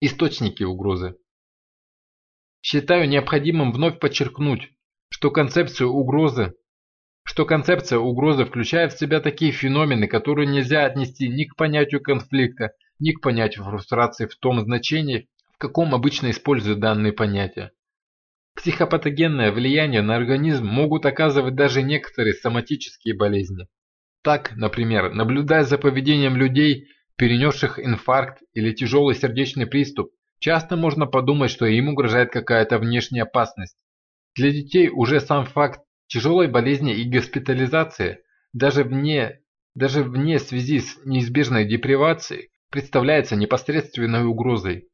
Источники угрозы. Считаю необходимым вновь подчеркнуть, что концепцию угрозы что концепция угрозы включает в себя такие феномены, которые нельзя отнести ни к понятию конфликта, ни к понятию фрустрации в том значении, в каком обычно используют данные понятия. Психопатогенное влияние на организм могут оказывать даже некоторые соматические болезни. Так, например, наблюдая за поведением людей, перенесших инфаркт или тяжелый сердечный приступ, часто можно подумать, что им угрожает какая-то внешняя опасность. Для детей уже сам факт тяжелой болезни и госпитализации, даже вне, даже вне связи с неизбежной депривацией, представляется непосредственной угрозой.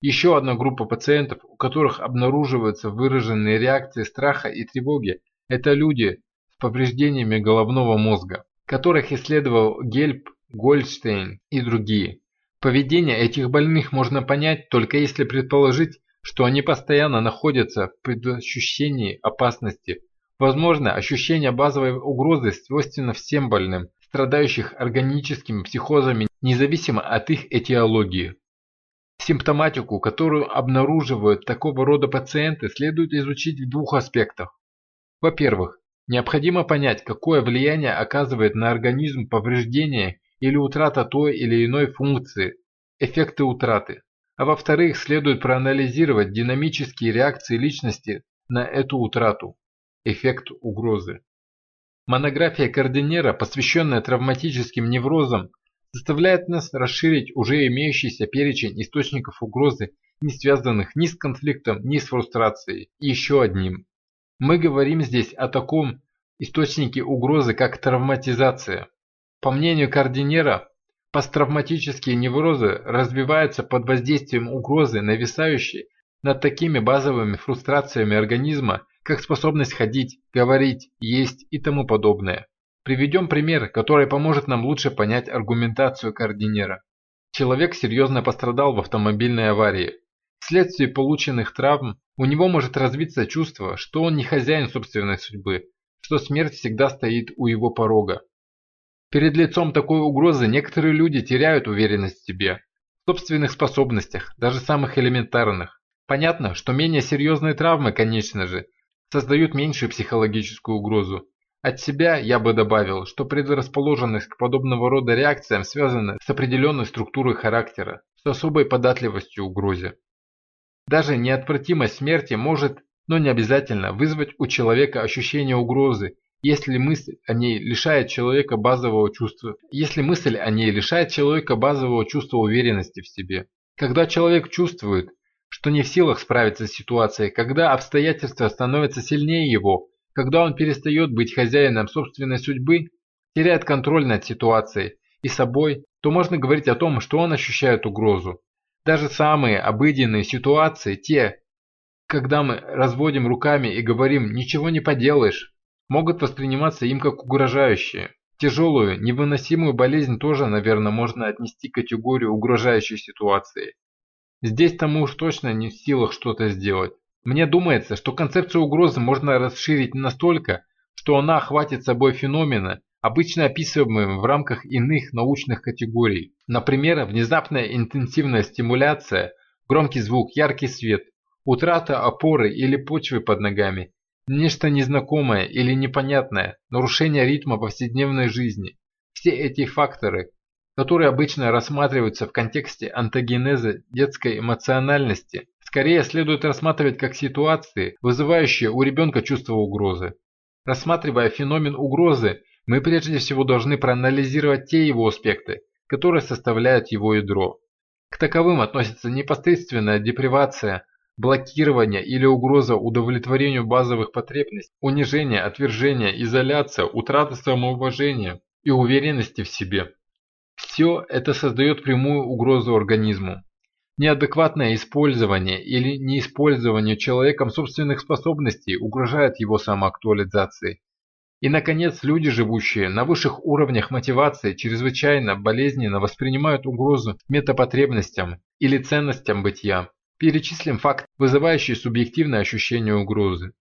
Еще одна группа пациентов, у которых обнаруживаются выраженные реакции страха и тревоги, это люди с повреждениями головного мозга, которых исследовал Гельб, Гольдштейн и другие. Поведение этих больных можно понять только если предположить, что они постоянно находятся в предощущении опасности Возможно, ощущение базовой угрозы свойственно всем больным, страдающих органическими психозами, независимо от их этиологии. Симптоматику, которую обнаруживают такого рода пациенты, следует изучить в двух аспектах. Во-первых, необходимо понять, какое влияние оказывает на организм повреждение или утрата той или иной функции, эффекты утраты. А во-вторых, следует проанализировать динамические реакции личности на эту утрату. Эффект угрозы. Монография Кардинера, посвященная травматическим неврозам, заставляет нас расширить уже имеющийся перечень источников угрозы, не связанных ни с конфликтом, ни с фрустрацией. Еще одним. Мы говорим здесь о таком источнике угрозы, как травматизация. По мнению Кардинера, посттравматические неврозы развиваются под воздействием угрозы, нависающей над такими базовыми фрустрациями организма, как способность ходить, говорить, есть и тому подобное. Приведем пример, который поможет нам лучше понять аргументацию координера. Человек серьезно пострадал в автомобильной аварии. Вследствие полученных травм у него может развиться чувство, что он не хозяин собственной судьбы, что смерть всегда стоит у его порога. Перед лицом такой угрозы некоторые люди теряют уверенность в себе, в собственных способностях, даже самых элементарных. Понятно, что менее серьезные травмы, конечно же, создают меньшую психологическую угрозу. От себя я бы добавил, что предрасположенность к подобного рода реакциям связана с определенной структурой характера, с особой податливостью угрозе. Даже неотвратимость смерти может, но не обязательно, вызвать у человека ощущение угрозы, если мысль о ней лишает человека базового чувства, если мысль о ней лишает человека базового чувства уверенности в себе. Когда человек чувствует, что не в силах справиться с ситуацией, когда обстоятельства становятся сильнее его, когда он перестает быть хозяином собственной судьбы, теряет контроль над ситуацией и собой, то можно говорить о том, что он ощущает угрозу. Даже самые обыденные ситуации, те, когда мы разводим руками и говорим «ничего не поделаешь», могут восприниматься им как угрожающие. Тяжелую, невыносимую болезнь тоже, наверное, можно отнести к категорию угрожающей ситуации. Здесь-то мы уж точно не в силах что-то сделать. Мне думается, что концепцию угрозы можно расширить настолько, что она охватит собой феномены, обычно описываемые в рамках иных научных категорий. Например, внезапная интенсивная стимуляция, громкий звук, яркий свет, утрата опоры или почвы под ногами, нечто незнакомое или непонятное, нарушение ритма повседневной жизни. Все эти факторы которые обычно рассматриваются в контексте антогенеза детской эмоциональности, скорее следует рассматривать как ситуации, вызывающие у ребенка чувство угрозы. Рассматривая феномен угрозы, мы прежде всего должны проанализировать те его аспекты, которые составляют его ядро. К таковым относятся непосредственная депривация, блокирование или угроза удовлетворению базовых потребностей, унижение, отвержение, изоляция, утрата самоуважения и уверенности в себе. Все это создает прямую угрозу организму. Неадекватное использование или неиспользование человеком собственных способностей угрожает его самоактуализации. И, наконец, люди, живущие на высших уровнях мотивации, чрезвычайно болезненно воспринимают угрозу метапотребностям или ценностям бытия. Перечислим факт, вызывающий субъективное ощущение угрозы.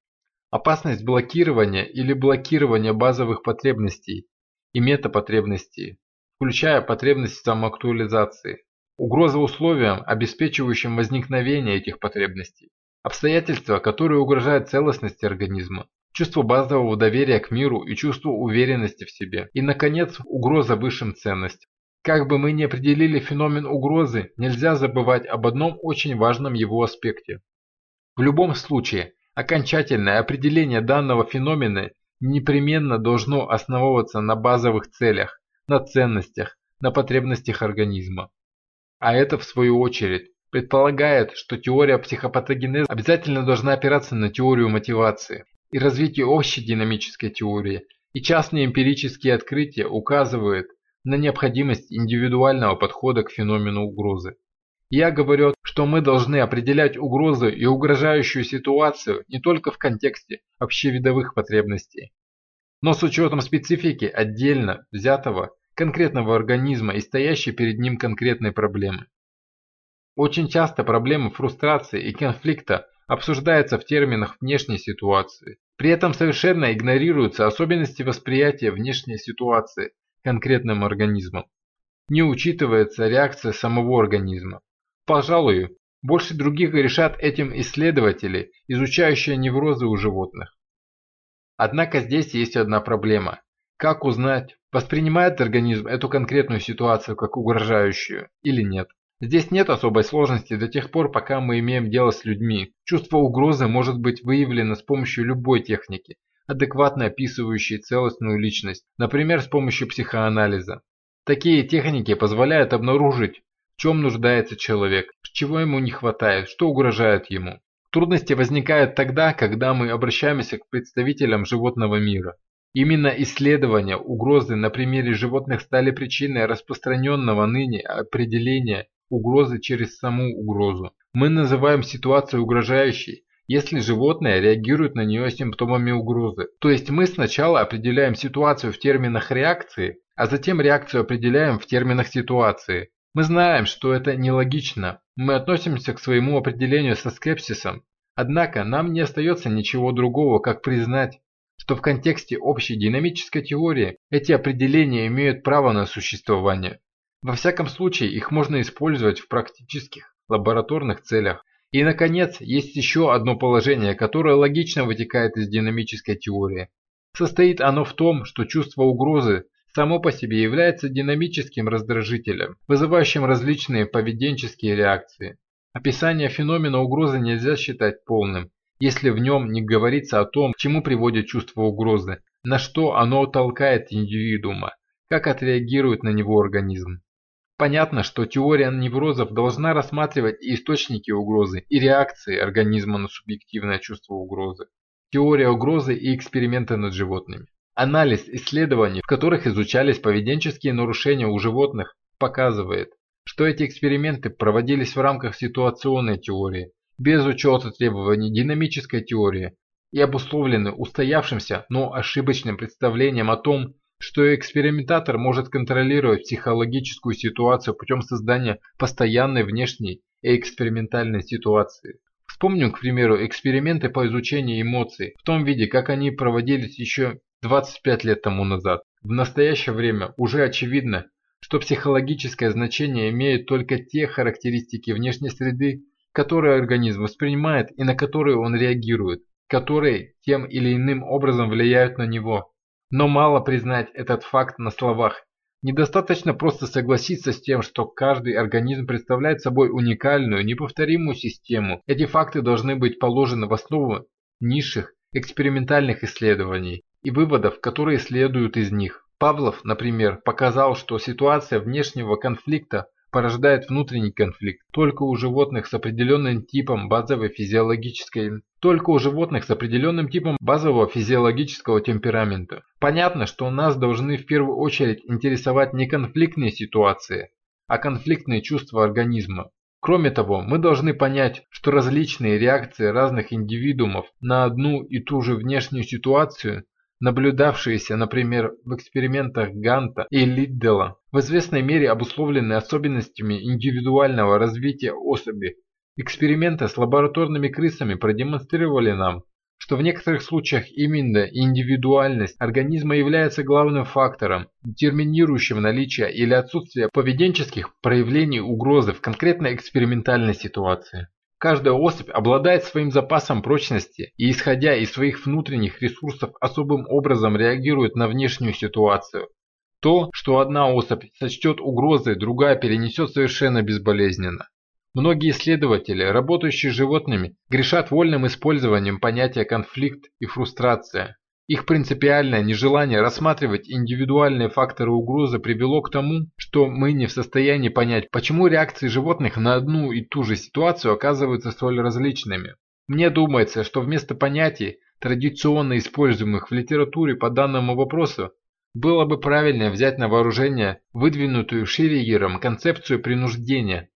Опасность блокирования или блокирования базовых потребностей и метапотребностей включая потребность самоактуализации. Угроза условиям, обеспечивающим возникновение этих потребностей. Обстоятельства, которые угрожают целостности организма. Чувство базового доверия к миру и чувство уверенности в себе. И, наконец, угроза высшим ценностям. Как бы мы ни определили феномен угрозы, нельзя забывать об одном очень важном его аспекте. В любом случае, окончательное определение данного феномена непременно должно основываться на базовых целях, на ценностях, на потребностях организма. А это, в свою очередь, предполагает, что теория психопатогенеза обязательно должна опираться на теорию мотивации и развитие общей динамической теории, и частные эмпирические открытия указывают на необходимость индивидуального подхода к феномену угрозы. Я говорю, что мы должны определять угрозу и угрожающую ситуацию не только в контексте общевидовых потребностей, но с учетом специфики отдельно взятого конкретного организма и стоящей перед ним конкретной проблемы. Очень часто проблема фрустрации и конфликта обсуждается в терминах внешней ситуации. При этом совершенно игнорируются особенности восприятия внешней ситуации конкретным организмом. Не учитывается реакция самого организма. Пожалуй, больше других решат этим исследователи, изучающие неврозы у животных. Однако здесь есть одна проблема. Как узнать, воспринимает организм эту конкретную ситуацию как угрожающую или нет? Здесь нет особой сложности до тех пор, пока мы имеем дело с людьми. Чувство угрозы может быть выявлено с помощью любой техники, адекватно описывающей целостную личность, например, с помощью психоанализа. Такие техники позволяют обнаружить, в чем нуждается человек, чего ему не хватает, что угрожает ему. Трудности возникают тогда, когда мы обращаемся к представителям животного мира. Именно исследования угрозы на примере животных стали причиной распространенного ныне определения угрозы через саму угрозу. Мы называем ситуацию угрожающей, если животное реагирует на нее симптомами угрозы. То есть мы сначала определяем ситуацию в терминах реакции, а затем реакцию определяем в терминах ситуации. Мы знаем, что это нелогично, мы относимся к своему определению со скепсисом, однако нам не остается ничего другого, как признать, что в контексте общей динамической теории эти определения имеют право на существование. Во всяком случае, их можно использовать в практических лабораторных целях. И, наконец, есть еще одно положение, которое логично вытекает из динамической теории. Состоит оно в том, что чувство угрозы само по себе является динамическим раздражителем, вызывающим различные поведенческие реакции. Описание феномена угрозы нельзя считать полным, если в нем не говорится о том, к чему приводит чувство угрозы, на что оно толкает индивидуума, как отреагирует на него организм. Понятно, что теория неврозов должна рассматривать и источники угрозы, и реакции организма на субъективное чувство угрозы. Теория угрозы и эксперименты над животными. Анализ исследований, в которых изучались поведенческие нарушения у животных, показывает, что эти эксперименты проводились в рамках ситуационной теории, без учета требований динамической теории и обусловлены устоявшимся, но ошибочным представлением о том, что экспериментатор может контролировать психологическую ситуацию путем создания постоянной внешней и экспериментальной ситуации. Вспомним, к примеру, эксперименты по изучению эмоций в том виде, как они проводились еще 25 лет тому назад. В настоящее время уже очевидно, что психологическое значение имеют только те характеристики внешней среды, которые организм воспринимает и на которые он реагирует, которые тем или иным образом влияют на него. Но мало признать этот факт на словах. Недостаточно просто согласиться с тем, что каждый организм представляет собой уникальную, неповторимую систему. Эти факты должны быть положены в основу низших экспериментальных исследований и выводов, которые следуют из них. Павлов, например, показал, что ситуация внешнего конфликта порождает внутренний конфликт только у животных с определенным типом базовой физиологической только у животных с определенным типом базового физиологического темперамента. Понятно, что нас должны в первую очередь интересовать не конфликтные ситуации, а конфликтные чувства организма. Кроме того, мы должны понять, что различные реакции разных индивидуумов на одну и ту же внешнюю ситуацию наблюдавшиеся, например, в экспериментах Ганта и Лиддела, в известной мере обусловлены особенностями индивидуального развития особи. Эксперименты с лабораторными крысами продемонстрировали нам, что в некоторых случаях именно индивидуальность организма является главным фактором, детерминирующим наличие или отсутствие поведенческих проявлений угрозы в конкретной экспериментальной ситуации. Каждая особь обладает своим запасом прочности и, исходя из своих внутренних ресурсов, особым образом реагирует на внешнюю ситуацию. То, что одна особь сочтет угрозой, другая перенесет совершенно безболезненно. Многие исследователи, работающие с животными, грешат вольным использованием понятия конфликт и фрустрация. Их принципиальное нежелание рассматривать индивидуальные факторы угрозы привело к тому, что мы не в состоянии понять, почему реакции животных на одну и ту же ситуацию оказываются столь различными. Мне думается, что вместо понятий, традиционно используемых в литературе по данному вопросу, было бы правильнее взять на вооружение выдвинутую Ширигером концепцию принуждения,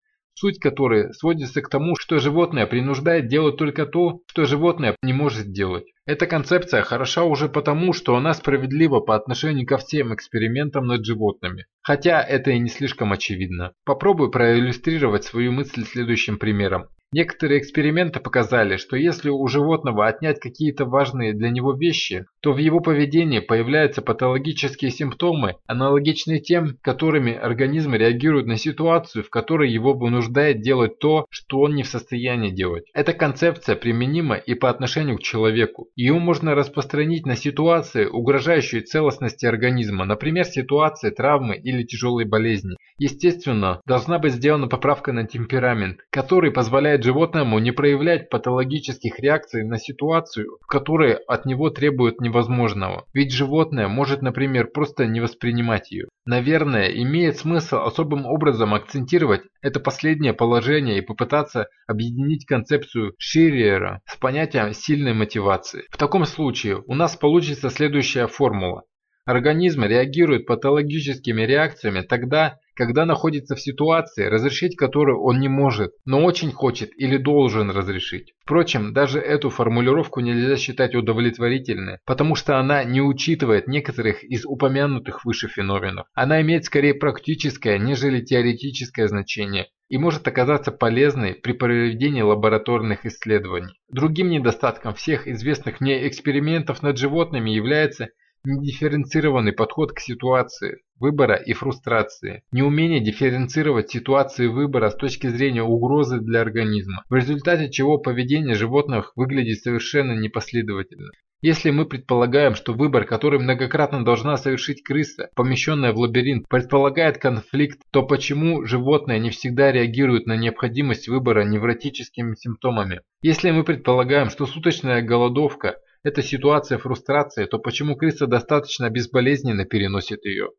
суть которой сводится к тому, что животное принуждает делать только то, что животное не может делать. Эта концепция хороша уже потому, что она справедлива по отношению ко всем экспериментам над животными. Хотя это и не слишком очевидно. Попробую проиллюстрировать свою мысль следующим примером. Некоторые эксперименты показали, что если у животного отнять какие-то важные для него вещи, то в его поведении появляются патологические симптомы, аналогичные тем, которыми организм реагирует на ситуацию, в которой его вынуждает делать то, что он не в состоянии делать. Эта концепция применима и по отношению к человеку. Ее можно распространить на ситуации, угрожающие целостности организма, например, ситуации травмы или тяжелой болезни. Естественно, должна быть сделана поправка на темперамент, который позволяет животному не проявлять патологических реакций на ситуацию, в которой от него требуют невозможного. Ведь животное может, например, просто не воспринимать ее. Наверное, имеет смысл особым образом акцентировать это последнее положение и попытаться объединить концепцию Ширриера с понятием сильной мотивации. В таком случае у нас получится следующая формула. Организм реагирует патологическими реакциями тогда, когда находится в ситуации, разрешить которую он не может, но очень хочет или должен разрешить. Впрочем, даже эту формулировку нельзя считать удовлетворительной, потому что она не учитывает некоторых из упомянутых выше феноменов. Она имеет скорее практическое, нежели теоретическое значение и может оказаться полезной при проведении лабораторных исследований. Другим недостатком всех известных мне экспериментов над животными является Недифференцированный подход к ситуации выбора и фрустрации, неумение дифференцировать ситуации выбора с точки зрения угрозы для организма, в результате чего поведение животных выглядит совершенно непоследовательно. Если мы предполагаем, что выбор, который многократно должна совершить крыса, помещенная в лабиринт, предполагает конфликт, то почему животное не всегда реагирует на необходимость выбора невротическими симптомами? Если мы предполагаем, что суточная голодовка это ситуация фрустрации, то почему крыса достаточно безболезненно переносит ее?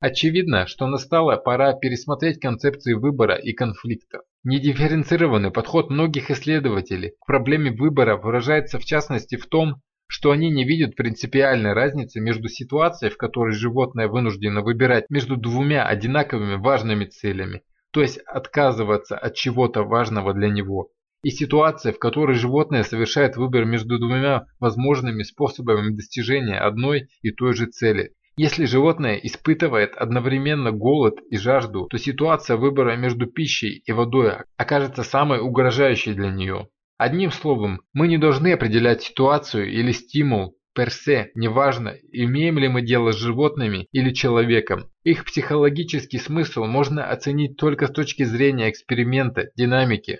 Очевидно, что настала пора пересмотреть концепции выбора и конфликта. Недифференцированный подход многих исследователей к проблеме выбора выражается в частности в том, что они не видят принципиальной разницы между ситуацией, в которой животное вынуждено выбирать между двумя одинаковыми важными целями, то есть отказываться от чего-то важного для него, и ситуация, в которой животное совершает выбор между двумя возможными способами достижения одной и той же цели. Если животное испытывает одновременно голод и жажду, то ситуация выбора между пищей и водой окажется самой угрожающей для нее. Одним словом, мы не должны определять ситуацию или стимул персе, неважно, имеем ли мы дело с животными или человеком. Их психологический смысл можно оценить только с точки зрения эксперимента, динамики,